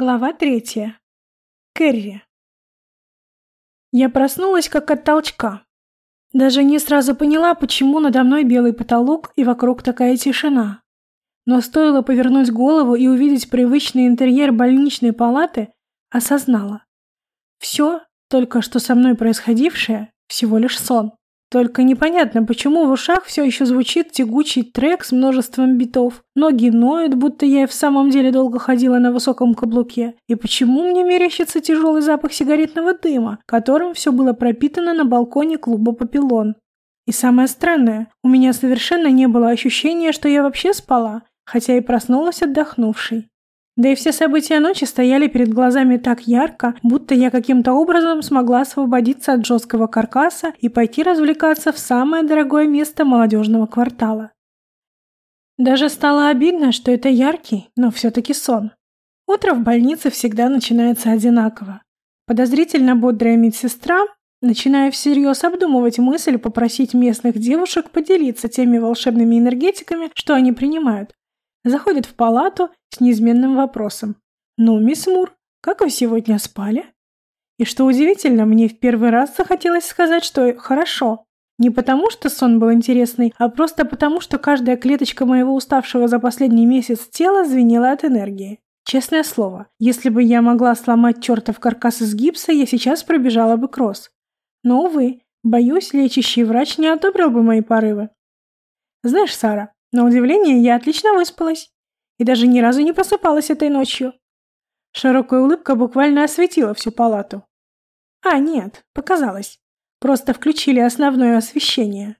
Глава третья. Кэрри. Я проснулась как от толчка. Даже не сразу поняла, почему надо мной белый потолок и вокруг такая тишина. Но стоило повернуть голову и увидеть привычный интерьер больничной палаты, осознала. Все, только что со мной происходившее, всего лишь сон. Только непонятно, почему в ушах все еще звучит тягучий трек с множеством битов. Ноги ноют, будто я и в самом деле долго ходила на высоком каблуке. И почему мне мерещится тяжелый запах сигаретного дыма, которым все было пропитано на балконе клуба «Папилон». И самое странное, у меня совершенно не было ощущения, что я вообще спала, хотя и проснулась отдохнувшей. Да и все события ночи стояли перед глазами так ярко, будто я каким-то образом смогла освободиться от жесткого каркаса и пойти развлекаться в самое дорогое место молодежного квартала. Даже стало обидно, что это яркий, но все-таки сон. Утро в больнице всегда начинается одинаково. Подозрительно бодрая медсестра, начиная всерьез обдумывать мысль попросить местных девушек поделиться теми волшебными энергетиками, что они принимают, заходит в палату с неизменным вопросом. «Ну, мисс Мур, как вы сегодня спали?» И что удивительно, мне в первый раз захотелось сказать, что хорошо. Не потому, что сон был интересный, а просто потому, что каждая клеточка моего уставшего за последний месяц тела звенела от энергии. Честное слово, если бы я могла сломать чертов каркас из гипса, я сейчас пробежала бы кросс. Но, увы, боюсь, лечащий врач не одобрил бы мои порывы. Знаешь, Сара, на удивление, я отлично выспалась и даже ни разу не просыпалась этой ночью. Широкая улыбка буквально осветила всю палату. А, нет, показалось. Просто включили основное освещение.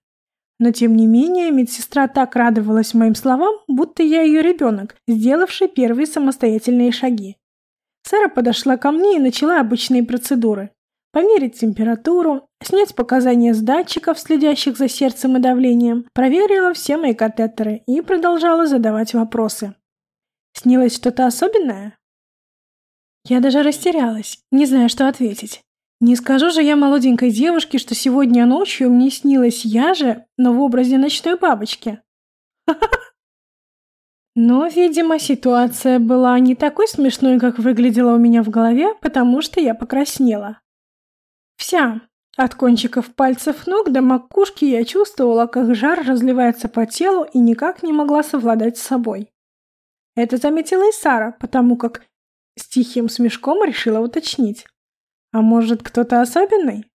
Но тем не менее, медсестра так радовалась моим словам, будто я ее ребенок, сделавший первые самостоятельные шаги. Сара подошла ко мне и начала обычные процедуры померить температуру, снять показания с датчиков, следящих за сердцем и давлением, проверила все мои катетеры и продолжала задавать вопросы. Снилось что-то особенное? Я даже растерялась, не зная, что ответить. Не скажу же я молоденькой девушке, что сегодня ночью мне снилась я же, но в образе ночной бабочки. Но, видимо, ситуация была не такой смешной, как выглядела у меня в голове, потому что я покраснела. Вся. От кончиков пальцев ног до макушки я чувствовала, как жар разливается по телу и никак не могла совладать с собой. Это заметила и Сара, потому как с тихим смешком решила уточнить. А может, кто-то особенный?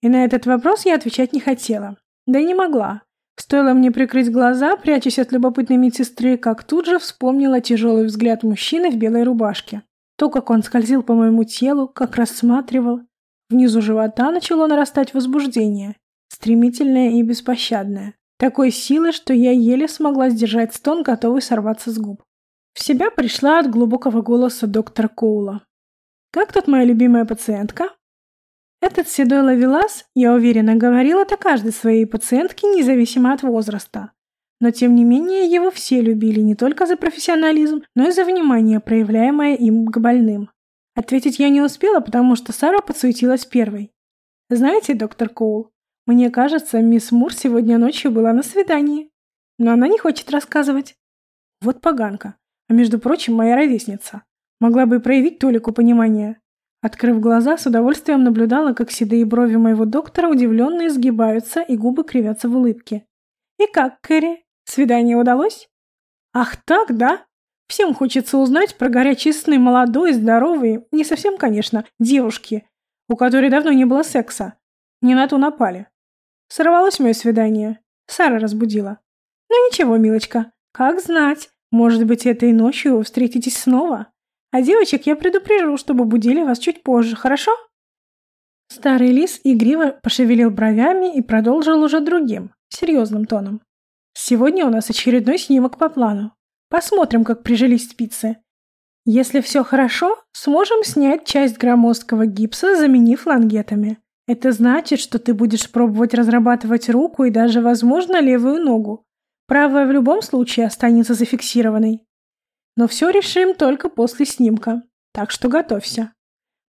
И на этот вопрос я отвечать не хотела. Да и не могла. Стоило мне прикрыть глаза, прячась от любопытной медсестры, как тут же вспомнила тяжелый взгляд мужчины в белой рубашке. То, как он скользил по моему телу, как рассматривал, Внизу живота начало нарастать возбуждение, стремительное и беспощадное. Такой силы, что я еле смогла сдержать стон, готовый сорваться с губ. В себя пришла от глубокого голоса доктора Коула. «Как тут моя любимая пациентка?» Этот седой ловелас, я уверена, говорил это каждой своей пациентке, независимо от возраста. Но тем не менее его все любили не только за профессионализм, но и за внимание, проявляемое им к больным. Ответить я не успела, потому что Сара подсуетилась первой. «Знаете, доктор Коул, мне кажется, мисс Мур сегодня ночью была на свидании. Но она не хочет рассказывать. Вот поганка. А между прочим, моя ровесница. Могла бы проявить толику понимания». Открыв глаза, с удовольствием наблюдала, как седые брови моего доктора удивленно изгибаются и губы кривятся в улыбке. «И как, Кэрри? Свидание удалось?» «Ах так, да? Всем хочется узнать про горячие сны молодой, здоровой, не совсем, конечно, девушки, у которой давно не было секса. Не на ту напали. Сорвалось мое свидание. Сара разбудила. Ну ничего, милочка, как знать, может быть, этой ночью вы встретитесь снова. А девочек я предупрежу, чтобы будили вас чуть позже, хорошо? Старый лис игриво пошевелил бровями и продолжил уже другим, серьезным тоном. Сегодня у нас очередной снимок по плану. Посмотрим, как прижились спицы. Если все хорошо, сможем снять часть громоздкого гипса, заменив лангетами. Это значит, что ты будешь пробовать разрабатывать руку и даже, возможно, левую ногу. Правая в любом случае останется зафиксированной. Но все решим только после снимка, так что готовься.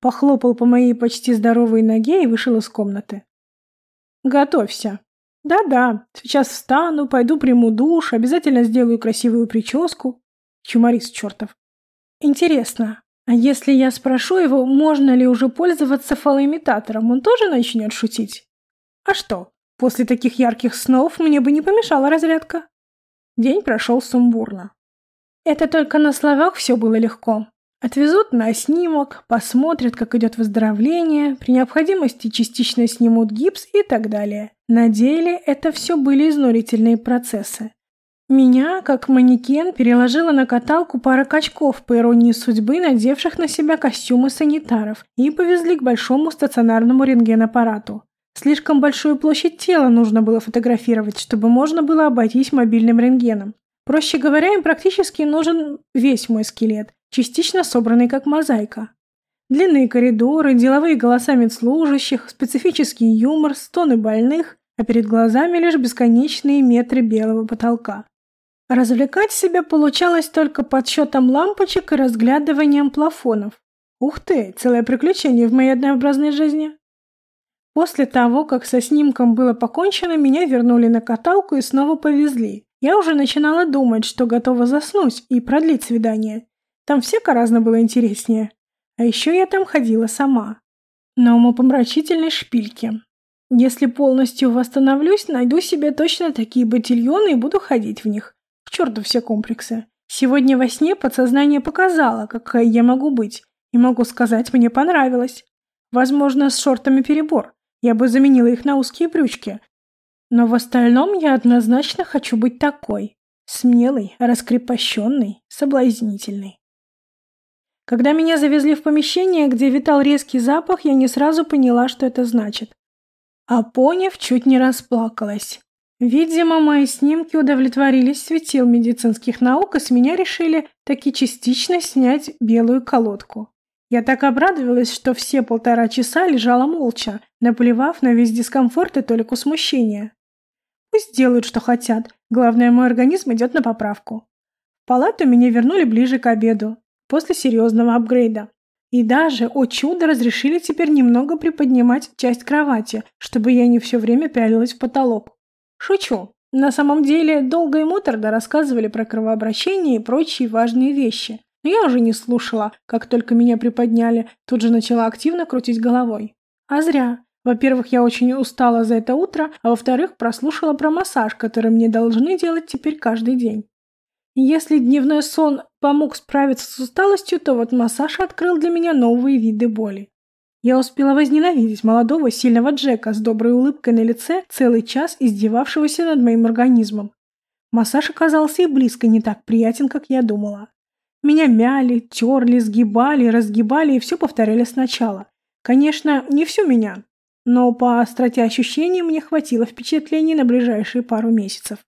Похлопал по моей почти здоровой ноге и вышел из комнаты. Готовься. Да-да, сейчас встану, пойду приму душ, обязательно сделаю красивую прическу. Юморист чертов. Интересно, А если я спрошу его, можно ли уже пользоваться фалоимитатором, он тоже начнет шутить? А что, после таких ярких снов мне бы не помешала разрядка. День прошел сумбурно. Это только на словах все было легко. Отвезут на снимок, посмотрят, как идет выздоровление, при необходимости частично снимут гипс и так далее. На деле это все были изнурительные процессы. Меня, как манекен, переложила на каталку пара качков, по иронии судьбы, надевших на себя костюмы санитаров, и повезли к большому стационарному рентгенаппарату. Слишком большую площадь тела нужно было фотографировать, чтобы можно было обойтись мобильным рентгеном. Проще говоря, им практически нужен весь мой скелет, частично собранный как мозаика. Длинные коридоры, деловые голоса медслужащих, специфический юмор, стоны больных, а перед глазами лишь бесконечные метры белого потолка. Развлекать себя получалось только подсчетом лампочек и разглядыванием плафонов. Ух ты, целое приключение в моей однообразной жизни. После того, как со снимком было покончено, меня вернули на каталку и снова повезли. Я уже начинала думать, что готова заснуть и продлить свидание. Там все разно было интереснее. А еще я там ходила сама. На умопомрачительной шпильке. Если полностью восстановлюсь, найду себе точно такие ботильоны и буду ходить в них. К черту все комплексы. Сегодня во сне подсознание показало, какая я могу быть. И могу сказать, мне понравилось. Возможно, с шортами перебор. Я бы заменила их на узкие брючки. Но в остальном я однозначно хочу быть такой. Смелый, раскрепощенный, соблазнительный. Когда меня завезли в помещение, где витал резкий запах, я не сразу поняла, что это значит. А поняв, чуть не расплакалась. Видимо, мои снимки удовлетворились светил медицинских наук, и с меня решили таки частично снять белую колодку. Я так обрадовалась, что все полтора часа лежала молча, наплевав на весь дискомфорт и толику смущения. Пусть делают, что хотят, главное, мой организм идет на поправку. В палату меня вернули ближе к обеду после серьезного апгрейда. И даже, о чудо, разрешили теперь немного приподнимать часть кровати, чтобы я не все время пялилась в потолок. Шучу. На самом деле, долго и муторно рассказывали про кровообращение и прочие важные вещи. Но я уже не слушала, как только меня приподняли, тут же начала активно крутить головой. А зря. Во-первых, я очень устала за это утро, а во-вторых, прослушала про массаж, который мне должны делать теперь каждый день. Если дневной сон помог справиться с усталостью, то вот массаж открыл для меня новые виды боли. Я успела возненавидеть молодого сильного Джека с доброй улыбкой на лице, целый час издевавшегося над моим организмом. Массаж оказался и близко не так приятен, как я думала. Меня мяли, терли, сгибали, разгибали и все повторяли сначала. Конечно, не всю меня, но по остроте ощущений мне хватило впечатлений на ближайшие пару месяцев.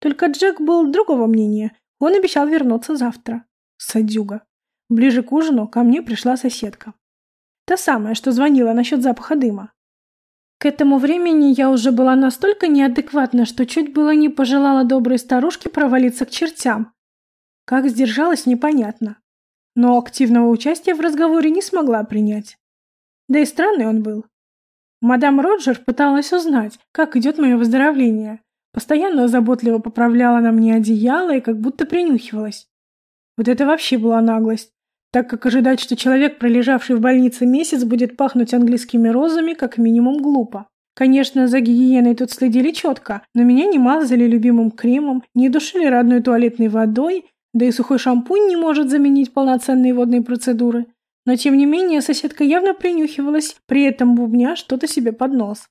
Только Джек был другого мнения. Он обещал вернуться завтра. Садюга. Ближе к ужину ко мне пришла соседка. Та самая, что звонила насчет запаха дыма. К этому времени я уже была настолько неадекватна, что чуть было не пожелала доброй старушке провалиться к чертям. Как сдержалась, непонятно. Но активного участия в разговоре не смогла принять. Да и странный он был. Мадам Роджер пыталась узнать, как идет мое выздоровление, Постоянно заботливо поправляла на мне одеяло и как будто принюхивалась. Вот это вообще была наглость, так как ожидать, что человек, пролежавший в больнице месяц, будет пахнуть английскими розами, как минимум глупо. Конечно, за гигиеной тут следили четко, но меня не мазали любимым кремом, не душили родной туалетной водой, да и сухой шампунь не может заменить полноценные водные процедуры. Но тем не менее соседка явно принюхивалась, при этом бубня что-то себе под нос.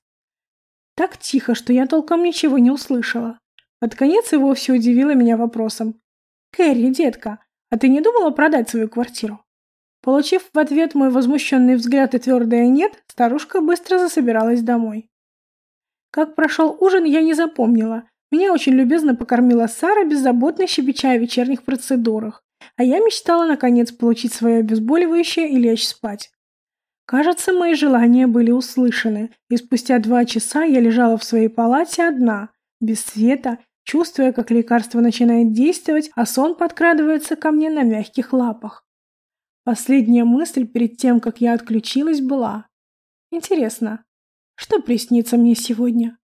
Так тихо, что я толком ничего не услышала. Под конец и вовсе удивила меня вопросом. «Кэрри, детка, а ты не думала продать свою квартиру?» Получив в ответ мой возмущенный взгляд и твердое «нет», старушка быстро засобиралась домой. Как прошел ужин, я не запомнила. Меня очень любезно покормила Сара, беззаботно щебеча о вечерних процедурах. А я мечтала, наконец, получить свое обезболивающее и лечь спать. Кажется, мои желания были услышаны, и спустя два часа я лежала в своей палате одна, без света, чувствуя, как лекарство начинает действовать, а сон подкрадывается ко мне на мягких лапах. Последняя мысль перед тем, как я отключилась, была. Интересно, что приснится мне сегодня?